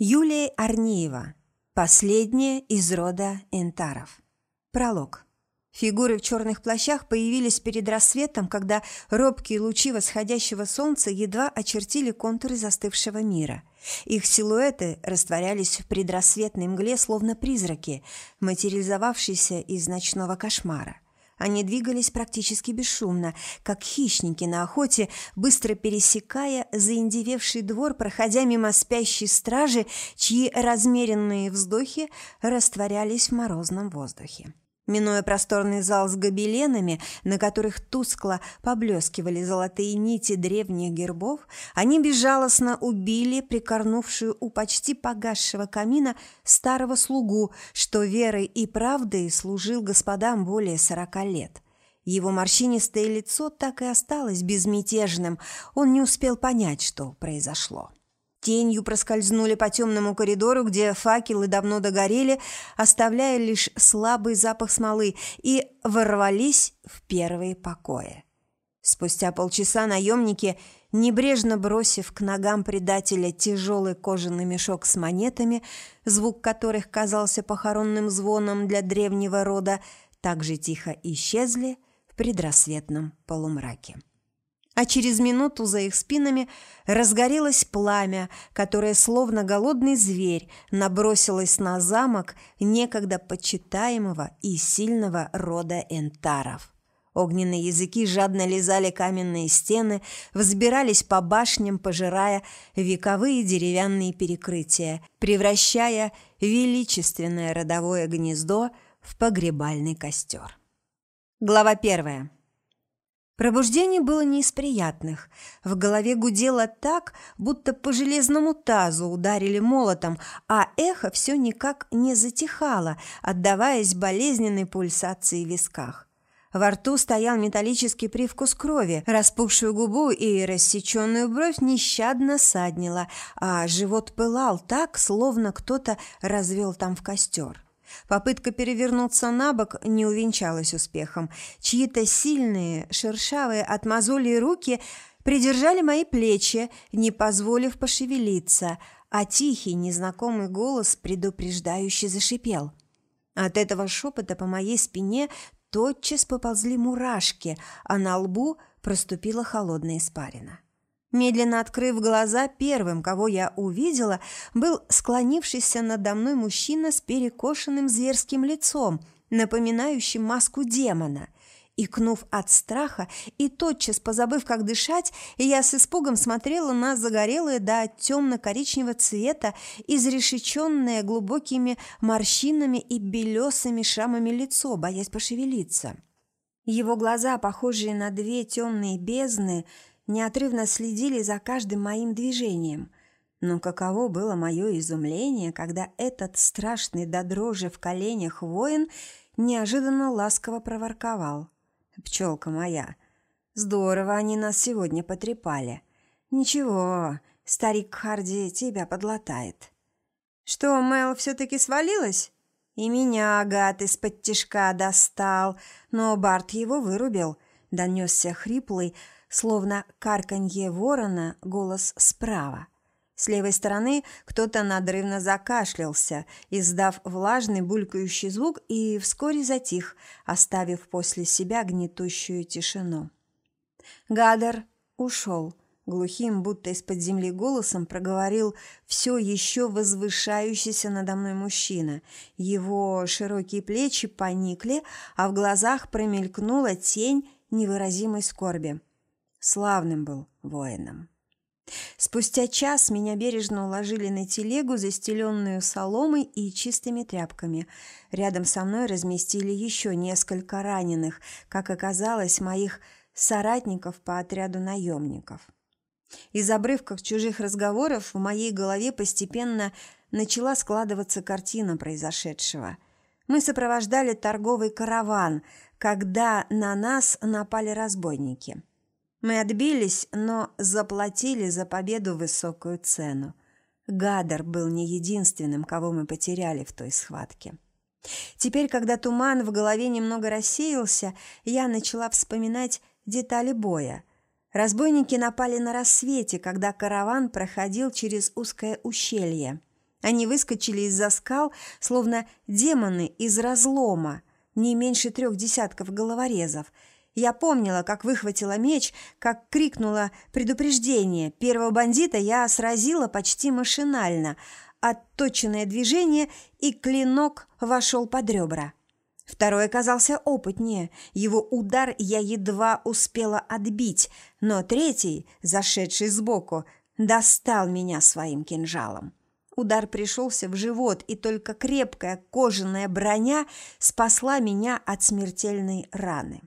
Юлия Арниева. Последняя из рода Энтаров. Пролог. Фигуры в черных плащах появились перед рассветом, когда робкие лучи восходящего солнца едва очертили контуры застывшего мира. Их силуэты растворялись в предрассветной мгле, словно призраки, материализовавшиеся из ночного кошмара. Они двигались практически бесшумно, как хищники на охоте, быстро пересекая заиндевевший двор, проходя мимо спящей стражи, чьи размеренные вздохи растворялись в морозном воздухе. Минуя просторный зал с гобеленами, на которых тускло поблескивали золотые нити древних гербов, они безжалостно убили прикорнувшую у почти погасшего камина старого слугу, что верой и правдой служил господам более сорока лет. Его морщинистое лицо так и осталось безмятежным, он не успел понять, что произошло. Тенью проскользнули по темному коридору, где факелы давно догорели, оставляя лишь слабый запах смолы, и ворвались в первые покои. Спустя полчаса наемники, небрежно бросив к ногам предателя тяжелый кожаный мешок с монетами, звук которых казался похоронным звоном для древнего рода, также тихо исчезли в предрассветном полумраке а через минуту за их спинами разгорелось пламя, которое, словно голодный зверь, набросилось на замок некогда почитаемого и сильного рода энтаров. Огненные языки жадно лизали каменные стены, взбирались по башням, пожирая вековые деревянные перекрытия, превращая величественное родовое гнездо в погребальный костер. Глава первая. Пробуждение было не из приятных. В голове гудело так, будто по железному тазу ударили молотом, а эхо все никак не затихало, отдаваясь болезненной пульсации в висках. Во рту стоял металлический привкус крови, распухшую губу и рассеченную бровь нещадно саднила, а живот пылал так, словно кто-то развел там в костер. Попытка перевернуться на бок не увенчалась успехом. Чьи-то сильные, шершавые от мозолей руки придержали мои плечи, не позволив пошевелиться, а тихий, незнакомый голос предупреждающе зашипел. От этого шепота по моей спине тотчас поползли мурашки, а на лбу проступила холодная испарина. Медленно открыв глаза, первым, кого я увидела, был склонившийся надо мной мужчина с перекошенным зверским лицом, напоминающим маску демона. Икнув от страха и тотчас позабыв, как дышать, я с испугом смотрела на загорелое до темно-коричневого цвета, изрешеченное глубокими морщинами и белесыми шрамами лицо, боясь пошевелиться. Его глаза, похожие на две темные бездны, неотрывно следили за каждым моим движением. Но каково было мое изумление, когда этот страшный до дрожи в коленях воин неожиданно ласково проворковал. «Пчелка моя, здорово они нас сегодня потрепали. Ничего, старик Харди тебя подлатает». «Что, Мэл все-таки свалилась?» «И меня гад из-под тишка достал, но Барт его вырубил», — донесся хриплый, словно карканье ворона, голос справа. С левой стороны кто-то надрывно закашлялся, издав влажный булькающий звук, и вскоре затих, оставив после себя гнетущую тишину. Гадар ушел. Глухим, будто из-под земли голосом проговорил все еще возвышающийся надо мной мужчина. Его широкие плечи поникли, а в глазах промелькнула тень невыразимой скорби. Славным был воином. Спустя час меня бережно уложили на телегу, застеленную соломой и чистыми тряпками. Рядом со мной разместили еще несколько раненых, как оказалось, моих соратников по отряду наемников. Из обрывков чужих разговоров в моей голове постепенно начала складываться картина произошедшего. Мы сопровождали торговый караван, когда на нас напали разбойники – мы отбились, но заплатили за победу высокую цену. Гадар был не единственным, кого мы потеряли в той схватке. Теперь, когда туман в голове немного рассеялся, я начала вспоминать детали боя. Разбойники напали на рассвете, когда караван проходил через узкое ущелье. Они выскочили из-за скал, словно демоны из разлома, не меньше трех десятков головорезов. Я помнила, как выхватила меч, как крикнула предупреждение. Первого бандита я сразила почти машинально. Отточенное движение, и клинок вошел под ребра. Второй оказался опытнее. Его удар я едва успела отбить, но третий, зашедший сбоку, достал меня своим кинжалом. Удар пришелся в живот, и только крепкая кожаная броня спасла меня от смертельной раны.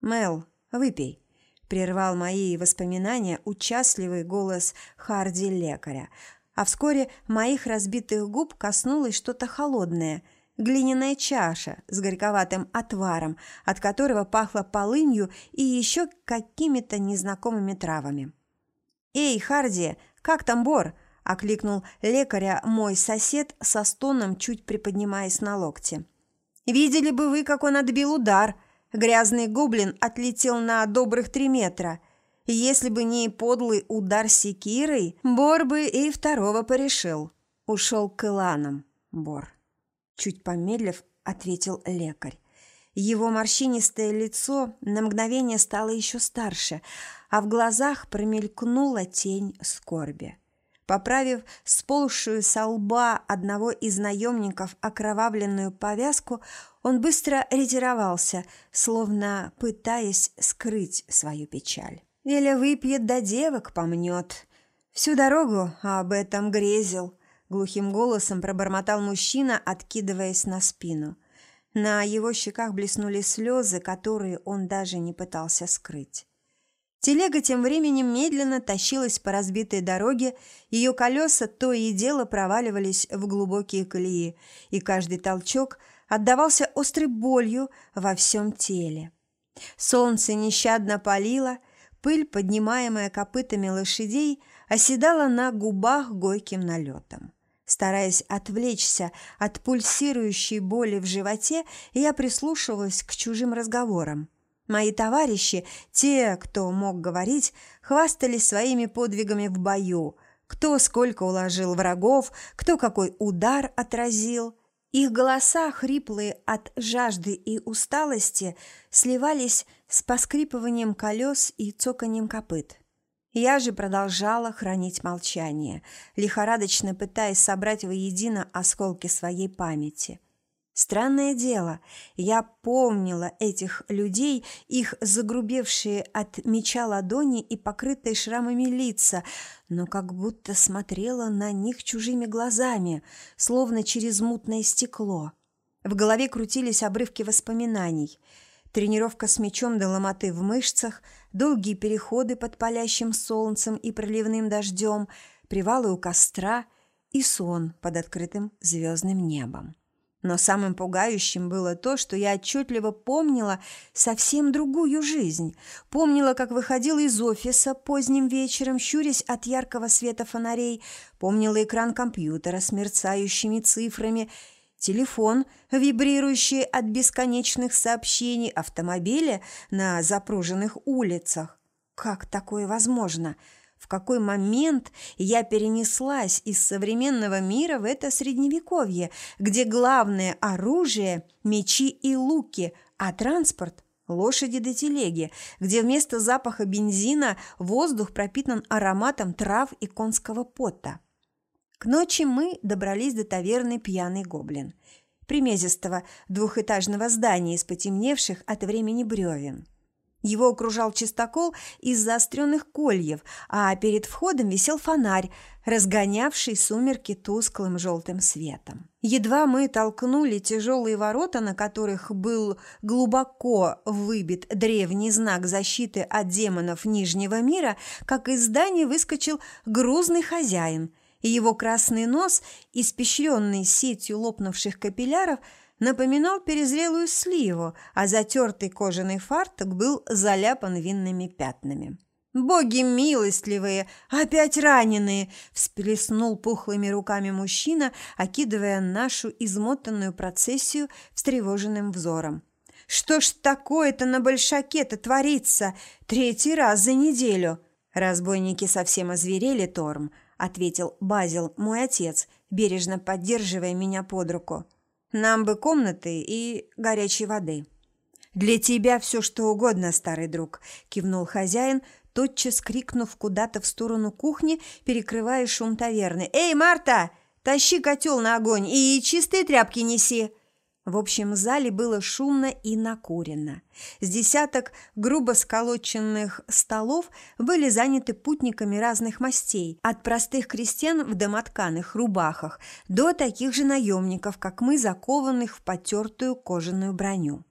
«Мел, выпей», – прервал мои воспоминания участливый голос Харди-лекаря. А вскоре моих разбитых губ коснулось что-то холодное – глиняная чаша с горьковатым отваром, от которого пахло полынью и еще какими-то незнакомыми травами. «Эй, Харди, как там Бор?» – окликнул лекаря мой сосед со стоном, чуть приподнимаясь на локте. «Видели бы вы, как он отбил удар!» Грязный гоблин отлетел на добрых три метра. Если бы не подлый удар секирой, Бор бы и второго порешил. Ушел к Иланам, Бор. Чуть помедлив, ответил лекарь. Его морщинистое лицо на мгновение стало еще старше, а в глазах промелькнула тень скорби. Поправив сползшую со лба одного из наемников окровавленную повязку, он быстро ретировался, словно пытаясь скрыть свою печаль. Или выпьет да девок помнет. Всю дорогу об этом грезил. Глухим голосом пробормотал мужчина, откидываясь на спину. На его щеках блеснули слезы, которые он даже не пытался скрыть. Телега тем временем медленно тащилась по разбитой дороге, ее колеса то и дело проваливались в глубокие колеи, и каждый толчок отдавался острой болью во всем теле. Солнце нещадно палило, пыль, поднимаемая копытами лошадей, оседала на губах горьким налетом. Стараясь отвлечься от пульсирующей боли в животе, я прислушивалась к чужим разговорам. Мои товарищи, те, кто мог говорить, хвастались своими подвигами в бою, кто сколько уложил врагов, кто какой удар отразил. Их голоса, хриплые от жажды и усталости, сливались с поскрипыванием колес и цоканьем копыт. Я же продолжала хранить молчание, лихорадочно пытаясь собрать воедино осколки своей памяти. Странное дело, я помнила этих людей, их загрубевшие от меча ладони и покрытые шрамами лица, но как будто смотрела на них чужими глазами, словно через мутное стекло. В голове крутились обрывки воспоминаний – Тренировка с мячом до ломоты в мышцах, долгие переходы под палящим солнцем и проливным дождем, привалы у костра и сон под открытым звездным небом. Но самым пугающим было то, что я отчетливо помнила совсем другую жизнь. Помнила, как выходила из офиса поздним вечером, щурясь от яркого света фонарей. Помнила экран компьютера с мерцающими цифрами – телефон, вибрирующий от бесконечных сообщений, автомобили на запруженных улицах. Как такое возможно? В какой момент я перенеслась из современного мира в это средневековье, где главное оружие – мечи и луки, а транспорт – лошади до телеги, где вместо запаха бензина воздух пропитан ароматом трав и конского пота. К ночи мы добрались до таверны «Пьяный гоблин», примезистого двухэтажного здания из потемневших от времени бревен. Его окружал чистокол из заостренных кольев, а перед входом висел фонарь, разгонявший сумерки тусклым желтым светом. Едва мы толкнули тяжелые ворота, на которых был глубоко выбит древний знак защиты от демонов Нижнего мира, как из здания выскочил грузный хозяин и его красный нос, испещренный сетью лопнувших капилляров, напоминал перезрелую сливу, а затертый кожаный фартук был заляпан винными пятнами. «Боги милостливые! Опять раненые!» – всплеснул пухлыми руками мужчина, окидывая нашу измотанную процессию встревоженным взором. «Что ж такое-то на большаке-то творится? Третий раз за неделю!» Разбойники совсем озверели, Торм – ответил Базил, мой отец, бережно поддерживая меня под руку. «Нам бы комнаты и горячей воды». «Для тебя все что угодно, старый друг», – кивнул хозяин, тотчас крикнув куда-то в сторону кухни, перекрывая шум таверны. «Эй, Марта, тащи котел на огонь и чистые тряпки неси!» В общем зале было шумно и накурено. С десяток грубо сколоченных столов были заняты путниками разных мастей, от простых крестьян в домотканых рубахах до таких же наемников, как мы, закованных в потертую кожаную броню.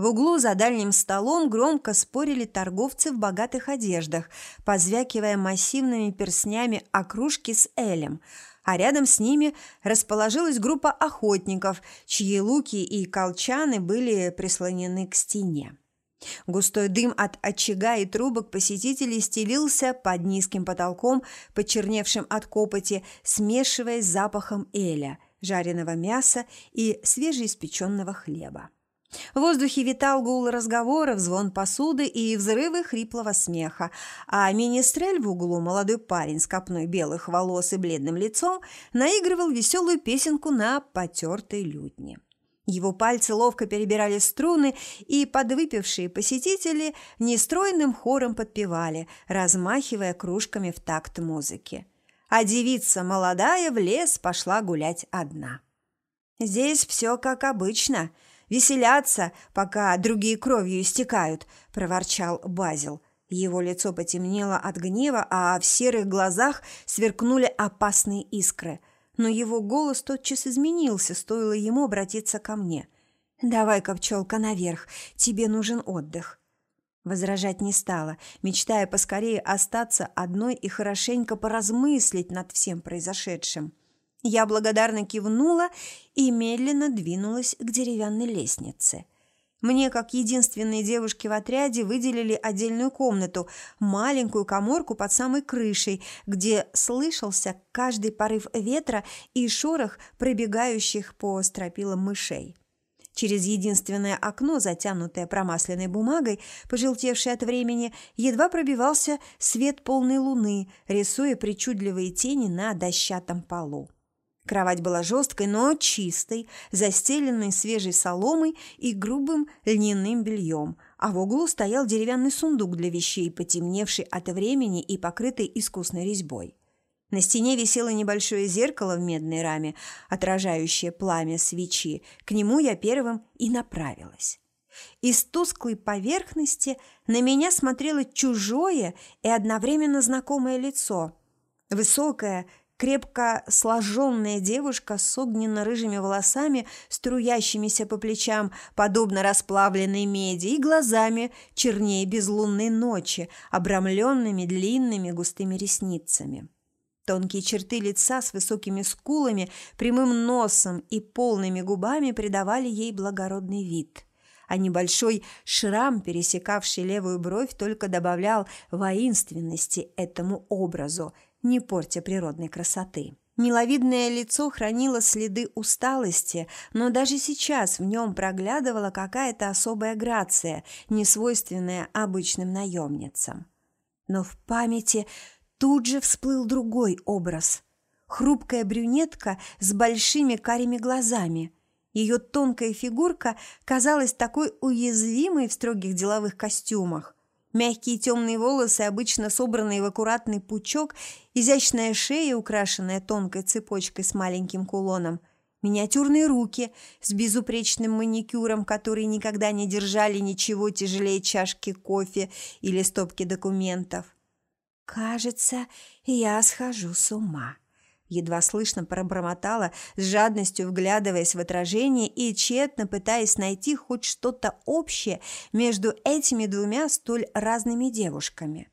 В углу за дальним столом громко спорили торговцы в богатых одеждах, позвякивая массивными перстнями окружки с элем, а рядом с ними расположилась группа охотников, чьи луки и колчаны были прислонены к стене. Густой дым от очага и трубок посетителей стелился под низким потолком, почерневшим от копоти, смешиваясь с запахом эля, жареного мяса и свежеиспеченного хлеба. В воздухе витал гул разговоров, звон посуды и взрывы хриплого смеха, а министрель в углу, молодой парень с копной белых волос и бледным лицом, наигрывал веселую песенку на потертой лютне. Его пальцы ловко перебирали струны, и подвыпившие посетители нестройным хором подпевали, размахивая кружками в такт музыки. А девица молодая в лес пошла гулять одна. «Здесь все как обычно», веселятся, пока другие кровью истекают», – проворчал Базил. Его лицо потемнело от гнева, а в серых глазах сверкнули опасные искры. Но его голос тотчас изменился, стоило ему обратиться ко мне. «Давай-ка, пчелка, наверх, тебе нужен отдых». Возражать не стала, мечтая поскорее остаться одной и хорошенько поразмыслить над всем произошедшим. Я благодарно кивнула и медленно двинулась к деревянной лестнице. Мне, как единственной девушке в отряде, выделили отдельную комнату, маленькую коморку под самой крышей, где слышался каждый порыв ветра и шорох пробегающих по стропилам мышей. Через единственное окно, затянутое промасленной бумагой, пожелтевшее от времени, едва пробивался свет полной луны, рисуя причудливые тени на дощатом полу. Кровать была жесткой, но чистой, застеленной свежей соломой и грубым льняным бельем, а в углу стоял деревянный сундук для вещей, потемневший от времени и покрытый искусной резьбой. На стене висело небольшое зеркало в медной раме, отражающее пламя свечи. К нему я первым и направилась. Из тусклой поверхности на меня смотрело чужое и одновременно знакомое лицо. Высокое, Крепко сложенная девушка с огненно-рыжими волосами, струящимися по плечам, подобно расплавленной меди, и глазами чернее безлунной ночи, обрамленными длинными густыми ресницами. Тонкие черты лица с высокими скулами, прямым носом и полными губами придавали ей благородный вид – а небольшой шрам, пересекавший левую бровь, только добавлял воинственности этому образу, не портя природной красоты. Миловидное лицо хранило следы усталости, но даже сейчас в нем проглядывала какая-то особая грация, несвойственная обычным наемницам. Но в памяти тут же всплыл другой образ. Хрупкая брюнетка с большими карими глазами. Ее тонкая фигурка казалась такой уязвимой в строгих деловых костюмах. Мягкие темные волосы, обычно собранные в аккуратный пучок, изящная шея, украшенная тонкой цепочкой с маленьким кулоном, миниатюрные руки с безупречным маникюром, которые никогда не держали ничего тяжелее чашки кофе или стопки документов. «Кажется, я схожу с ума», едва слышно пробормотала, с жадностью вглядываясь в отражение и тщетно пытаясь найти хоть что-то общее между этими двумя столь разными девушками.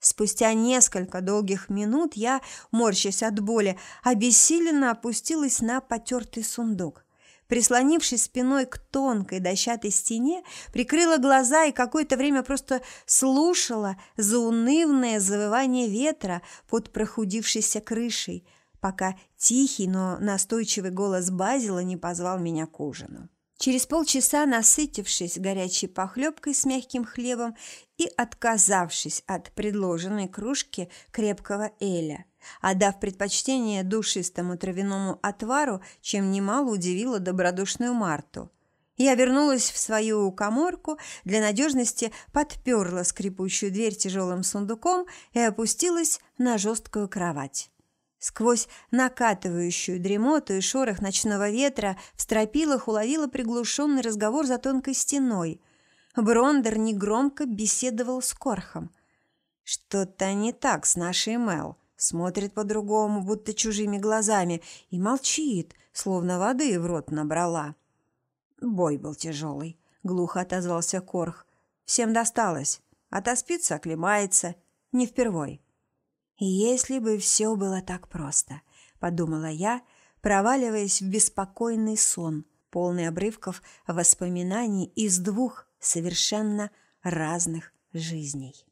Спустя несколько долгих минут я, морщась от боли, обессиленно опустилась на потертый сундук. Прислонившись спиной к тонкой дощатой стене, прикрыла глаза и какое-то время просто слушала заунывное завывание ветра под прохудившейся крышей – пока тихий, но настойчивый голос Базила не позвал меня к ужину. Через полчаса, насытившись горячей похлебкой с мягким хлебом и отказавшись от предложенной кружки крепкого эля, отдав предпочтение душистому травяному отвару, чем немало удивила добродушную Марту. Я вернулась в свою коморку, для надежности подперла скрипучую дверь тяжелым сундуком и опустилась на жесткую кровать. Сквозь накатывающую дремоту и шорох ночного ветра в стропилах уловила приглушенный разговор за тонкой стеной. Брондер негромко беседовал с Корхом. «Что-то не так с нашей Мел», смотрит по-другому, будто чужими глазами, и молчит, словно воды в рот набрала. Бой был тяжелый, глухо отозвался Корх. Всем досталось. Отоспится, оклемается. Не впервой. «Если бы все было так просто», — подумала я, проваливаясь в беспокойный сон, полный обрывков воспоминаний из двух совершенно разных жизней.